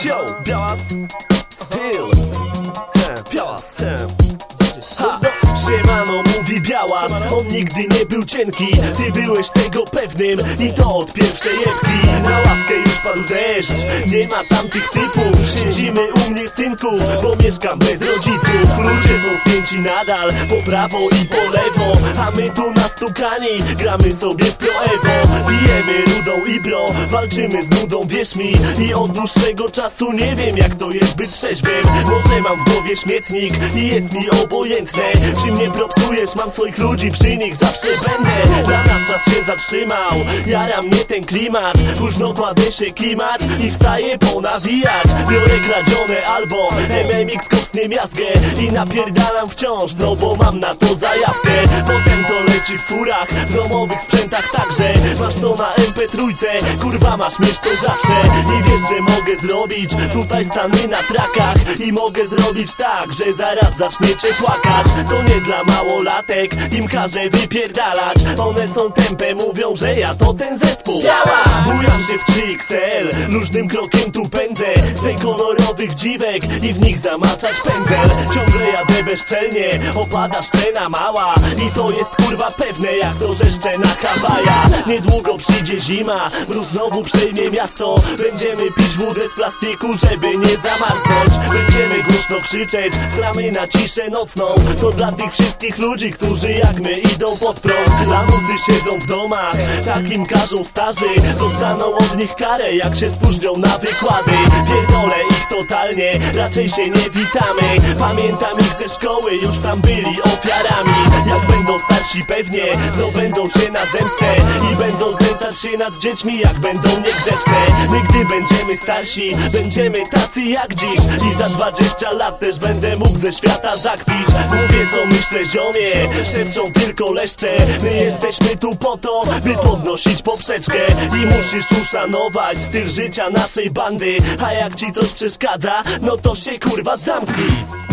Yo, białas, styl. Białas, ha. Siemano mówi białas On nigdy nie był cienki. Ty byłeś tego pewnym I to od pierwszej jebki Na ławkę już padł deszcz Nie ma tamtych typów. Siedzimy u mnie synku Bo mieszkam bez rodziców. Ludzie są spięci nadal Po prawo i po lewo A my tu nastukani Gramy sobie w Pro rudą i bro Walczymy z nudą, wierz mi. I od dłuższego czasu nie wiem jak to jest być trzeźwym. Może mam w głowie śmietnik I jest mi obojętne. Czy mnie propsujesz, mam swoich ludzi Przy nich zawsze będę. Dla nas czas się zatrzymał. Jara mnie ten klimat. Późno kładę się klimać I wstaję ponawijać. Biorę kradzione albo MMX koksnie miazgę I napierdalam wciąż No bo mam na to zajawkę. Potem to leci w furach W domowych sprzętach także. Masz to na MP3 Kurwa masz mieć to zawsze. I wiesz, że mogę zrobić Tutaj stany na trakach. I mogę zrobić tak, że zaraz zaczniecie płakać. To nie dla małolatek Im każę wypierdalać. One są tępe, mówią, że ja to ten zespół. Bujam się w 3XL Luźnym krokiem tu pędzę. Chcę kolorowych dziwek I w nich zamaczać pędzel. Ciągle jadę bezczelnie Opada szczena mała. I to jest kurwa pewne Jak to, że szczena Hawaja Niedługo przyjdzie zima Mróz znowu przejmie miasto. Będziemy pić wódę z plastiku Żeby nie zamarznąć. Będziemy głośno krzyczeć Sramy na ciszę nocną. To dla tych wszystkich ludzi Którzy jak my idą pod prąd. Lamusy siedzą w domach Takim każą starzy. Dostaną od nich karę Jak się spóźnią na wykłady. Pierdolę ich Raczej się nie witamy. Pamiętam ich ze szkoły Już tam byli ofiarami starsi pewnie Zdobędą się na zemstę I będą znęcać się nad dziećmi Jak będą niegrzeczne. My gdy będziemy starsi Będziemy tacy jak dziś I za 20 lat też będę mógł ze świata zakpić. Mówię co myślę ziomie Szepczą tylko leszcze. My jesteśmy tu po to By podnosić poprzeczkę I musisz uszanować Styl życia naszej bandy. A jak ci coś przeszkadza No to się kurwa zamknij